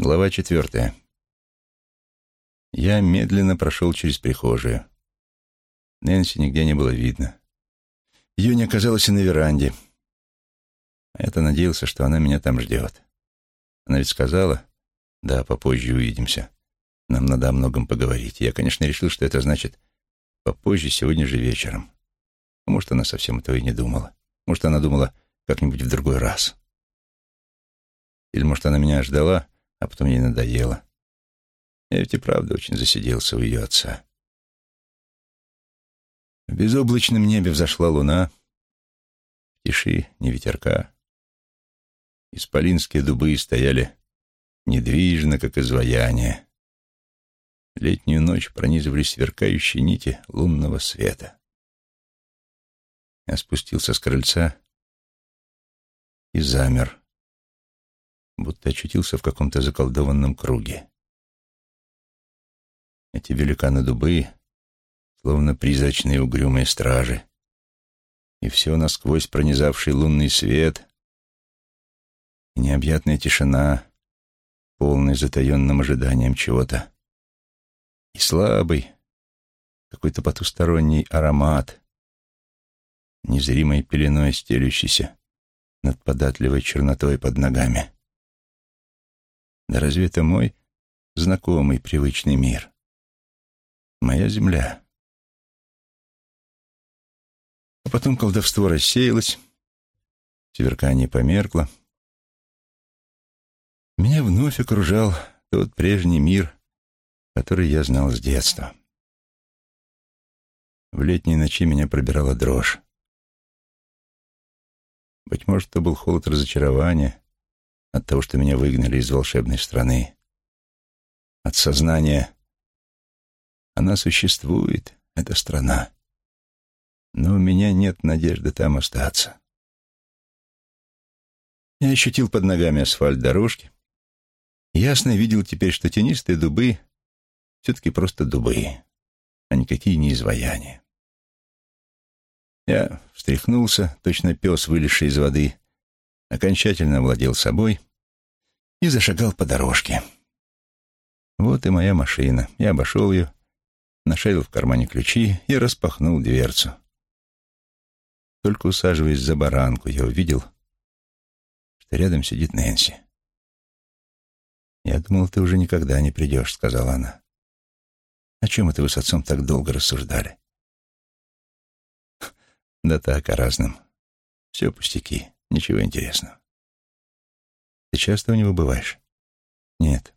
Глава четвертая. Я медленно прошел через прихожую. Нэнси нигде не было видно. Ее не оказалось и на веранде. А я-то надеялся, что она меня там ждет. Она ведь сказала, да, попозже увидимся. Нам надо о многом поговорить. Я, конечно, решил, что это значит попозже, сегодня же вечером. А может, она совсем этого и не думала. Может, она думала как-нибудь в другой раз. Или, может, она меня ждала, а потом ей надоело. Я ведь и правда очень засиделся у ее отца. В безоблачном небе взошла луна, в тиши ни ветерка. Исполинские дубы стояли недвижно, как изваяние. Летнюю ночь пронизывали сверкающие нити лунного света. Я спустился с крыльца и замер, будто очутился в каком-то заколдованном круге. Эти великаны-дубы, словно призрачные угрюмые стражи, и все насквозь пронизавший лунный свет, и необъятная тишина, полная затаенным ожиданием чего-то, и слабый, какой-то потусторонний аромат, незримой пеленой стелющийся над податливой чернотой под ногами. Да разве это мой знакомый, привычный мир? Моя земля. А потом колдовство рассеялось, сверкание померкло. Меня вновь окружал тот прежний мир, который я знал с детства. В летние ночи меня пробирала дрожь. Быть может, это был холод разочарования, от того, что меня выгнали из волшебной страны. От сознания она существует, эта страна. Но у меня нет надежды там остаться. Я ощутил под ногами асфальт дорожки. Ясно видел теперь, что тенистые дубы все-таки просто дубы, а никакие не изваяния. Я встряхнулся, точно пес, вылезший из воды, окончательно овладел собой и зашагал по дорожке. Вот и моя машина. Я обошел ее, нашарил в кармане ключи и распахнул дверцу. Только усаживаясь за баранку, я увидел, что рядом сидит Нэнси. «Я думал, ты уже никогда не придешь», — сказала она. «О чем это вы с отцом так долго рассуждали?» «Да так, о разном. Все пустяки. Ничего интересного. Ты часто у него бываешь? Нет,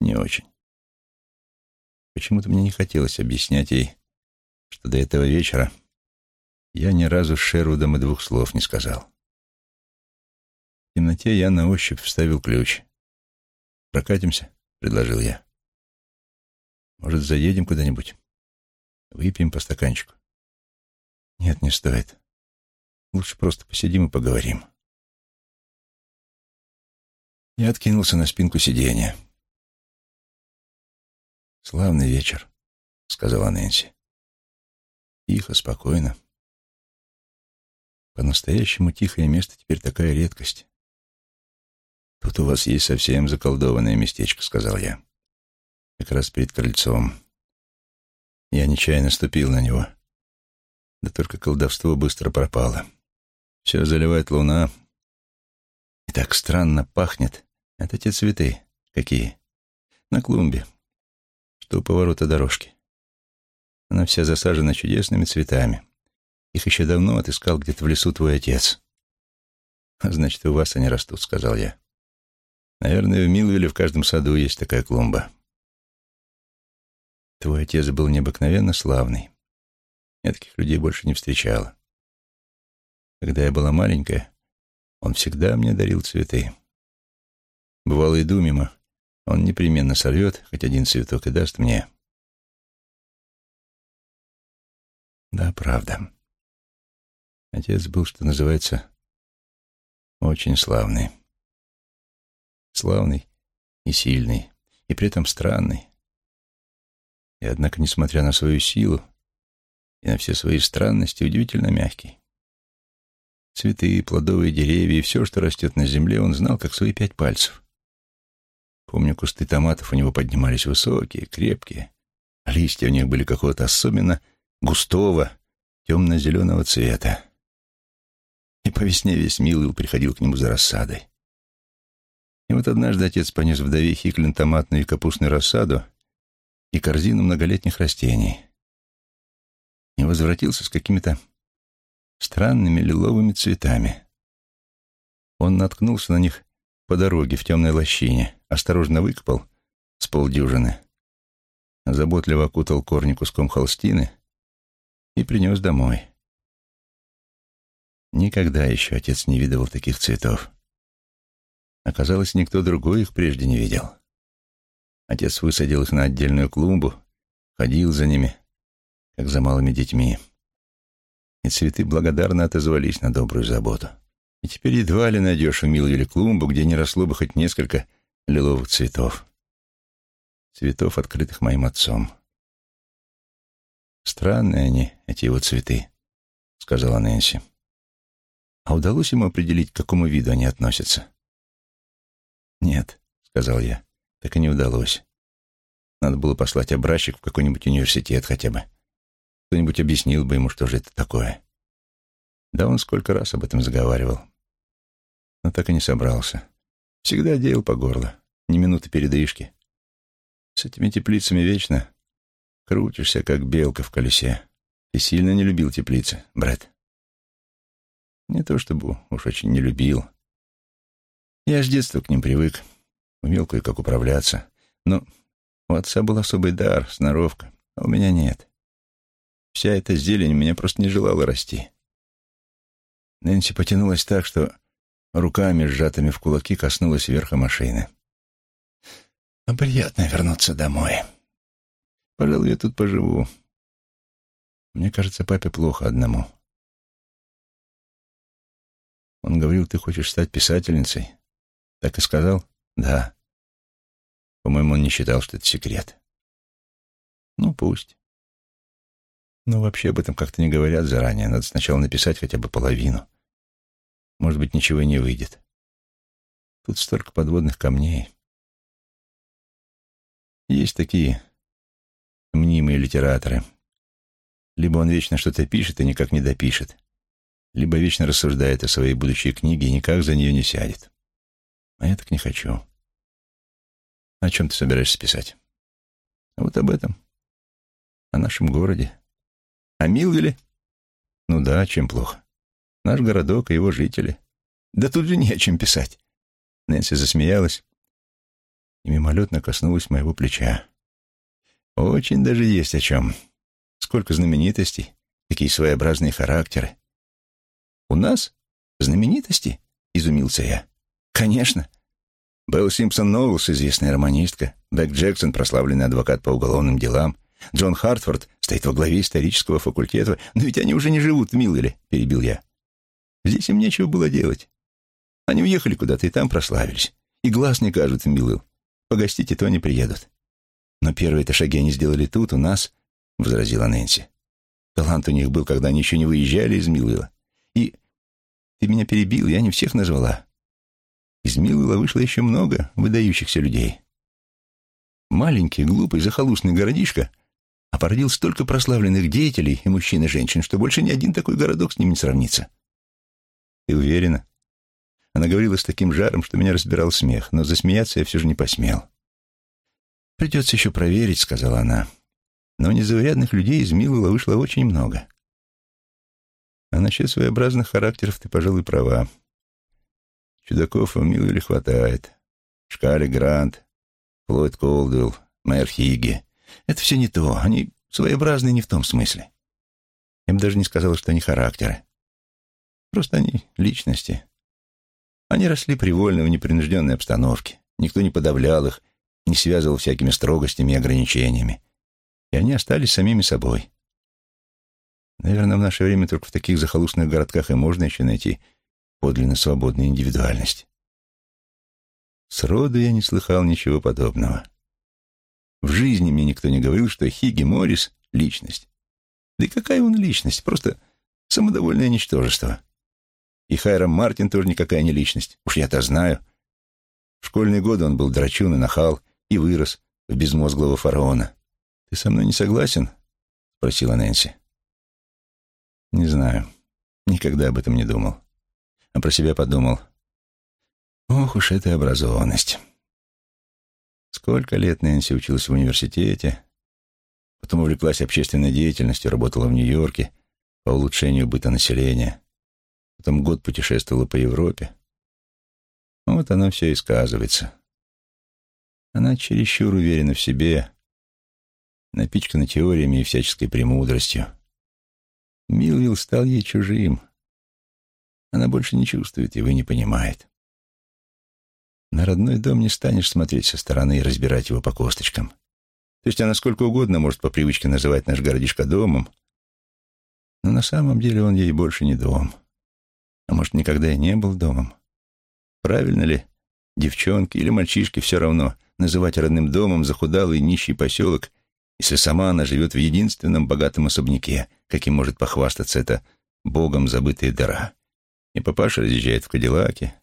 не очень. Почему-то мне не хотелось объяснять ей, что до этого вечера я ни разу с Шервудом и двух слов не сказал. В темноте я на ощупь вставил ключ. «Прокатимся?» — предложил я. «Может, заедем куда-нибудь? Выпьем по стаканчику?» «Нет, не стоит. Лучше просто посидим и поговорим. Я откинулся на спинку сиденья. «Славный вечер», — сказала Нэнси. «Тихо, спокойно. По-настоящему тихое место теперь такая редкость. Тут у вас есть совсем заколдованное местечко», — сказал я. «Как раз перед крыльцом. Я нечаянно ступил на него. Да только колдовство быстро пропало». Все заливает луна. И так странно пахнет. Это те цветы. Какие? На клумбе. Что у поворота дорожки. Она вся засажена чудесными цветами. Их еще давно отыскал где-то в лесу твой отец. А значит, у вас они растут, сказал я. Наверное, в Милвилле в каждом саду есть такая клумба. Твой отец был необыкновенно славный. Я таких людей больше не встречала. Когда я была маленькая, он всегда мне дарил цветы. Бывало, иду мимо, он непременно сорвет хоть один цветок и даст мне. Да, правда. Отец был, что называется, очень славный. Славный и сильный, и при этом странный. И однако, несмотря на свою силу и на все свои странности, удивительно мягкий. Цветы, плодовые деревья и все, что растет на земле, он знал, как свои пять пальцев. Помню, кусты томатов у него поднимались высокие, крепкие, а листья у них были какого-то особенно густого, темно-зеленого цвета. И по весне весь Милвилл приходил к нему за рассадой. И вот однажды отец понес вдове Хиклин томатную и капустную рассаду и корзину многолетних растений. И возвратился с какими-то странными лиловыми цветами. Он наткнулся на них по дороге в темной лощине, осторожно выкопал с полдюжины, заботливо окутал корни куском холстины и принес домой. Никогда еще отец не видывал таких цветов. Оказалось, никто другой их прежде не видел. Отец высадил их на отдельную клумбу, ходил за ними, как за малыми детьми. Цветы благодарно отозвались на добрую заботу. И теперь едва ли найдешь у Милвиле клумбу, где не росло бы хоть несколько лиловых цветов. Цветов, открытых моим отцом. «Странные они, эти его цветы», — сказала Нэнси. «А удалось ему определить, к какому виду они относятся?» «Нет», — сказал я, — «так и не удалось. Надо было послать образчик в какой-нибудь университет хотя бы. Кто-нибудь объяснил бы ему, что же это такое. Да он сколько раз об этом заговаривал. Но так и не собрался. Всегда деял по горло, ни минуты передышки. С этими теплицами вечно крутишься, как белка в колесе. Ты сильно не любил теплицы, брат. Не то чтобы уж очень не любил. Я с детства к ним привык, умел кое-как управляться. Но у отца был особый дар, сноровка, а у меня нет. Вся эта зелень меня просто не желала расти. Нэнси потянулась так, что руками, сжатыми в кулаки, коснулась верха машины. «А приятно вернуться домой. Пожалуй, я тут поживу. Мне кажется, папе плохо одному». Он говорил, ты хочешь стать писательницей. Так и сказал? Да. По-моему, он не считал, что это секрет. Ну, пусть. Но вообще об этом как-то не говорят заранее. Надо сначала написать хотя бы половину. Может быть, ничего не выйдет. Тут столько подводных камней. Есть такие мнимые литераторы. Либо он вечно что-то пишет и никак не допишет, либо вечно рассуждает о своей будущей книге и никак за нее не сядет. А я так не хочу. О чем ты собираешься писать? Вот об этом. О нашем городе. О Милвиле? Ну да, чем плохо. Наш городок и его жители. Да тут же не о чем писать. Нэнси засмеялась и мимолетно коснулась моего плеча. Очень даже есть о чем. Сколько знаменитостей, какие своеобразные характеры. У нас знаменитости? Изумился я. Конечно. Белл Симпсон Ноулс, известная романистка, Бек Джексон, прославленный адвокат по уголовным делам, Джон Хартфорд стоит во главе исторического факультета. Но ведь они уже не живут в Миллеле, перебил я. Здесь им нечего было делать. Они уехали куда-то и там прославились. И глаз не кажут в Милвилл. Погостить и то не приедут. Но первые-то шаги они сделали тут, у нас, — возразила Нэнси. Талант у них был, когда они еще не выезжали из Милвилла. И ты меня перебил, я не всех назвала. Из Милвилла вышло еще много выдающихся людей. Маленький, глупый, захолустный городишко, а породил столько прославленных деятелей и мужчин и женщин, что больше ни один такой городок с ним не сравнится. Ты уверена? Она говорила с таким жаром, что меня разбирал смех, но засмеяться я все же не посмел. «Придется еще проверить», — сказала она. «Но незаурядных людей из Милула вышло очень много». А насчет своеобразных характеров ты, пожалуй, права. Чудаков в Милвилле хватает. Шкали Грант, Флойд Колдуэлл, мэр Хигги. Это все не то. Они своеобразные не в том смысле. Я бы даже не сказал, что они характеры. Просто они личности. Они росли привольно в непринужденной обстановке. Никто не подавлял их, не связывал всякими строгостями и ограничениями. И они остались самими собой. Наверное, в наше время только в таких захолустных городках и можно еще найти подлинно свободную индивидуальность. Сроду я не слыхал ничего подобного. В жизни мне никто не говорил, что Хигги Моррис — личность. Да и какая он личность? Просто самодовольное ничтожество. И Хайрам Мартин тоже никакая не личность. Уж я-то знаю. В школьные годы он был драчун и нахал и вырос в безмозглого фараона. «Ты со мной не согласен?» — спросила Нэнси. «Не знаю. Никогда об этом не думал. А про себя подумал. Ох уж эта образованность». Сколько лет Нэнси училась в университете, потом увлеклась общественной деятельностью, работала в Нью-Йорке по улучшению быта населения, потом год путешествовала по Европе. Вот оно все и сказывается. Она чересчур уверена в себе, напичкана теориями и всяческой премудростью. Милвилл стал ей чужим. Она больше не чувствует его и не понимает. На родной дом не станешь смотреть со стороны и разбирать его по косточкам. То есть она сколько угодно может по привычке называть наш городишко домом, но на самом деле он ей больше не дом. А может, никогда и не был домом. Правильно ли девчонке или мальчишке все равно называть родным домом захудалый нищий поселок, если сама она живет в единственном богатом особняке, каким может похвастаться это богом забытые дыра. И папаша разъезжает в Кадиллаке,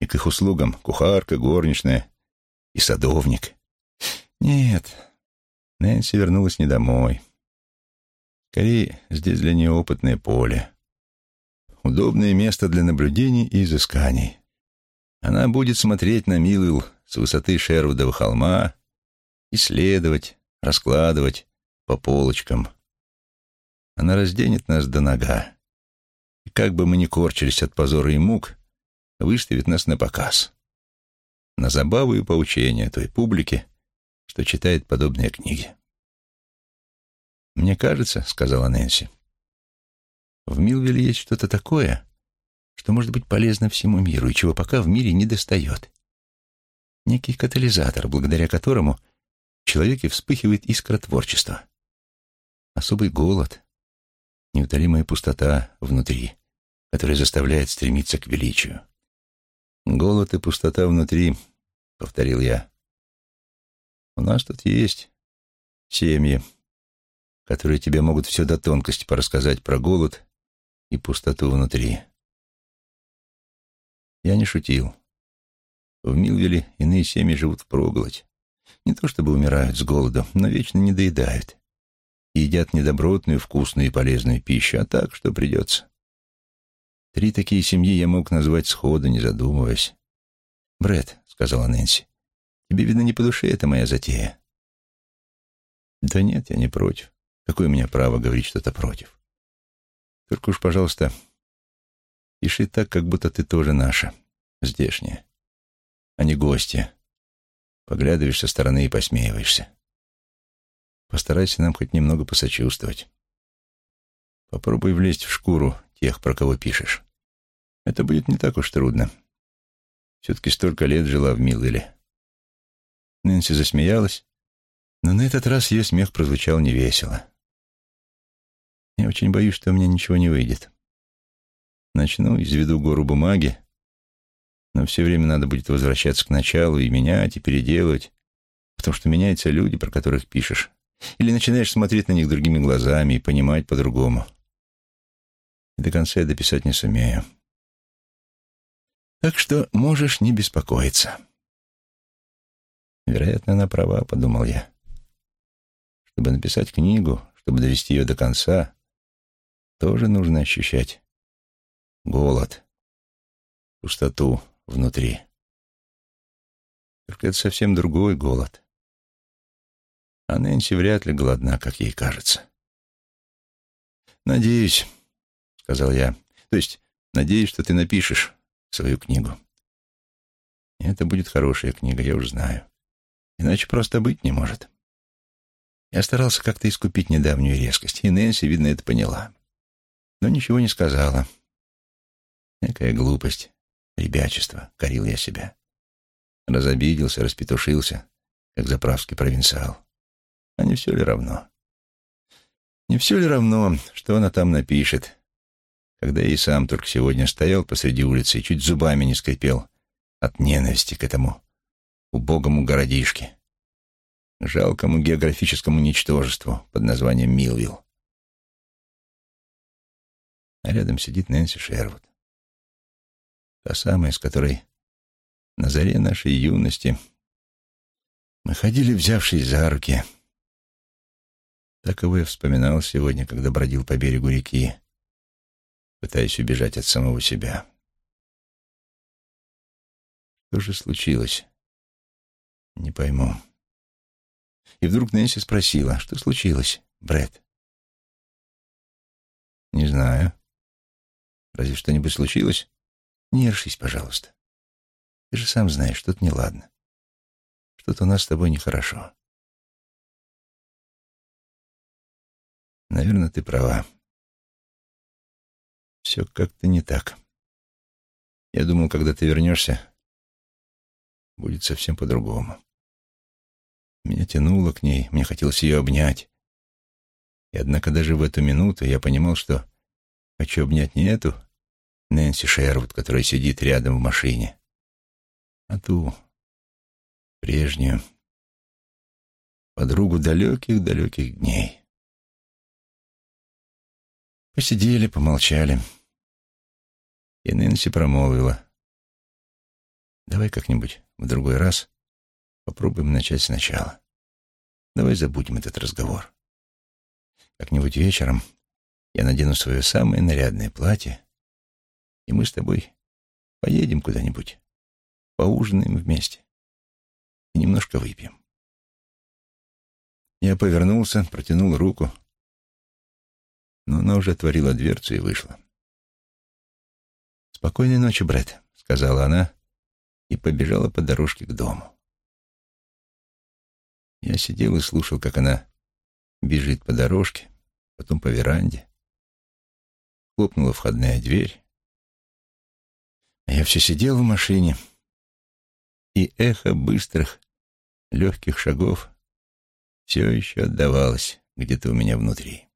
и к их услугам кухарка, горничная и садовник. Нет, Нэнси вернулась не домой. Скорее, здесь для нее опытное поле. Удобное место для наблюдений и изысканий. Она будет смотреть на Милуэлл с высоты Шервудова холма, исследовать, раскладывать по полочкам. Она разденет нас до нога. И как бы мы ни корчились от позора и мук, выставит нас на показ. На забаву и поучение той публики, что читает подобные книги. «Мне кажется, — сказала Нэнси, — в Милвилле есть что-то такое, что может быть полезно всему миру и чего пока в мире не достает. Некий катализатор, благодаря которому в человеке вспыхивает искра творчества. Особый голод, неутолимая пустота внутри, которая заставляет стремиться к величию. «Голод и пустота внутри», — повторил я. «У нас тут есть семьи, которые тебе могут все до тонкости порассказать про голод и пустоту внутри». Я не шутил. В Милвеле иные семьи живут впроголодь. Не то чтобы умирают с голоду, но вечно не доедают. И едят недобротную, вкусную и полезную пищу, а так, что придется. Три такие семьи я мог назвать сходу, не задумываясь. Бред, сказала Нэнси, — «тебе, видно, не по душе эта моя затея». «Да нет, я не против. Какое у меня право говорить что-то против? Только уж, пожалуйста, пиши так, как будто ты тоже наша, здешняя, а не гостья. Поглядываешь со стороны и посмеиваешься. Постарайся нам хоть немного посочувствовать. Попробуй влезть в шкуру тех, про кого пишешь. Это будет не так уж трудно. Все-таки столько лет жила в Милвилле. Нэнси засмеялась, но на этот раз ее смех прозвучал невесело. Я очень боюсь, что у меня ничего не выйдет. Начну, изведу гору бумаги, но все время надо будет возвращаться к началу и менять, и переделывать, потому что меняются люди, про которых пишешь. Или начинаешь смотреть на них другими глазами и понимать по-другому. До конца я дописать не сумею. Так что можешь не беспокоиться. Вероятно, она права, подумал я. Чтобы написать книгу, чтобы довести ее до конца, тоже нужно ощущать голод, пустоту внутри. Только это совсем другой голод. А Нэнси вряд ли голодна, как ей кажется. «Надеюсь», — сказал я, — «то есть надеюсь, что ты напишешь свою книгу. И это будет хорошая книга, я уж знаю. Иначе просто быть не может. Я старался как-то искупить недавнюю резкость, и Нэнси, видно, это поняла. Но ничего не сказала. Некая глупость, ребячество, корил я себя. Разобиделся, распетушился, как заправский провинциал. А не все ли равно? Не все ли равно, что она там напишет, когда я и сам только сегодня стоял посреди улицы и чуть зубами не скрипел от ненависти к этому убогому городишке, жалкому географическому ничтожеству под названием Милвилл. А рядом сидит Нэнси Шервуд. Та самая, с которой На заре нашей юности мы ходили, взявшись за руки. Так его я вспоминал сегодня, когда бродил по берегу реки, пытаясь убежать от самого себя. Что же случилось? Не пойму. И вдруг Нэнси спросила, что случилось, Брэд? Не знаю. Разве что-нибудь случилось? Не ершись, пожалуйста. Ты же сам знаешь, что-то неладно. Что-то у нас с тобой нехорошо. Наверное, ты права. Все как-то не так. Я думал, когда ты вернешься, будет совсем по-другому. Меня тянуло к ней, мне хотелось ее обнять. И однако даже в эту минуту я понимал, что хочу обнять не эту Нэнси Шервуд, которая сидит рядом в машине, а ту прежнюю подругу далеких-далеких дней. Посидели, помолчали. И Нэнси промолвила. «Давай как-нибудь в другой раз попробуем начать сначала. Давай забудем этот разговор. Как-нибудь вечером я надену свое самое нарядное платье, и мы с тобой поедем куда-нибудь, поужинаем вместе и немножко выпьем». Я повернулся, протянул руку, но она уже отворила дверцу и вышла. «Спокойной ночи, Брэд», — сказала она и побежала по дорожке к дому. Я сидел и слушал, как она бежит по дорожке, потом по веранде. Хлопнула входная дверь. А я все сидел в машине, и эхо быстрых, легких шагов все еще отдавалось где-то у меня внутри.